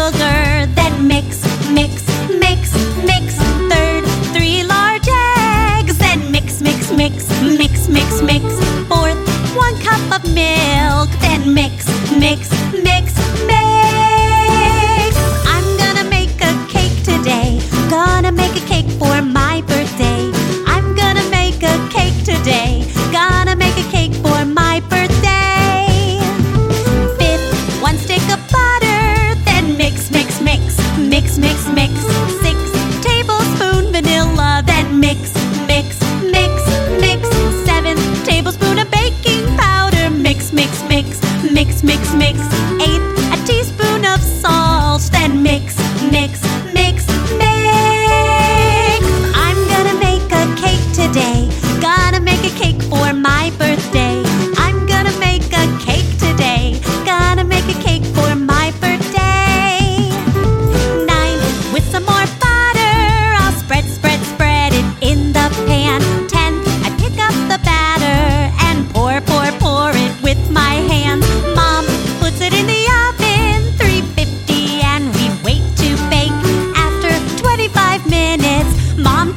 sugar Then mix, mix, mix, mix. Third, three large eggs Then mix, mix, mix, mix, mix, mix. Fourth, one cup of milk Then mix, mix, mix mix.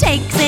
takes